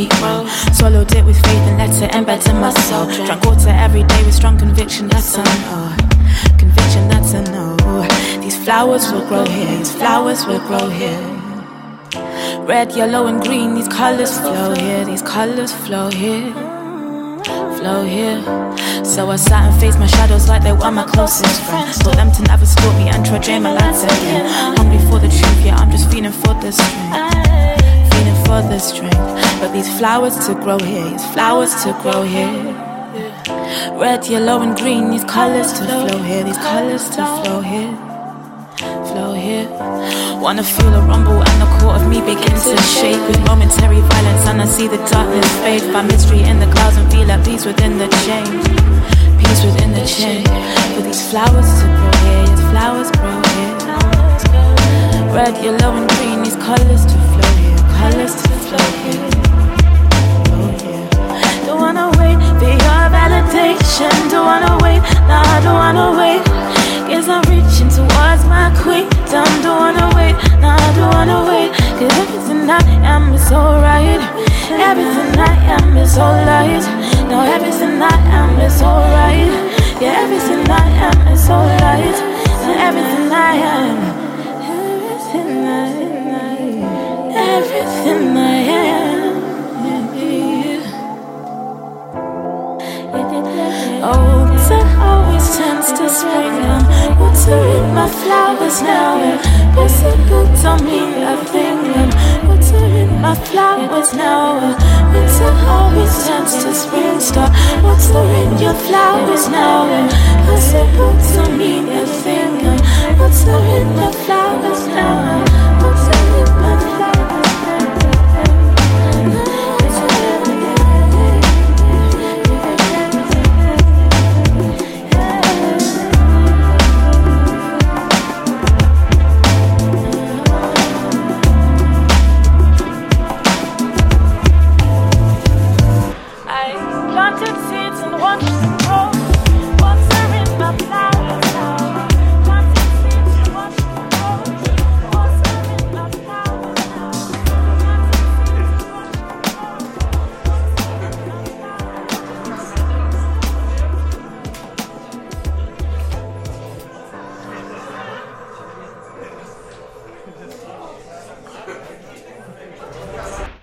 me grow. Swallowed it with faith and let it embed in my soul. Drank water every day with strong conviction, that's a no. Conviction, that's a no. These flowers will grow here, these flowers will grow here. Red, yellow, and green, these colors flow here, these colors flow here. Flow here. So I sat and faced my shadows like they were my closest friends. Told them to never stalk me and try my lights again. Hungry for the truth, yeah, I'm just feeling for the strength. Feeling for the strength. But these flowers to grow here, these flowers to grow here. Red, yellow, and green, these colors to flow here, these colors to flow here. Flow here. Wanna feel a rumble and the core of me begins to shake with momentary violence, and I see the darkness fade. Find mystery in the clouds and feel at peace within the change. Peace within the change. For these flowers to grow here, these flowers grow here. Red, yellow, and Don't wanna wait, nah, I don't wanna wait. Guess I'm reaching towards my queendom. Don't wanna wait, nah, I don't wanna wait. Cause everything I am is alright. Everything I am is alright. No, everything I am is alright. Yeah, everything I am is alright. And everything I am, everything I am, everything I am. Oh, winter always tends to spring and water in my flowers now. And possible don't mean a thing. And water in my flowers now. Winter always tends to spring. Start water in your flowers now. And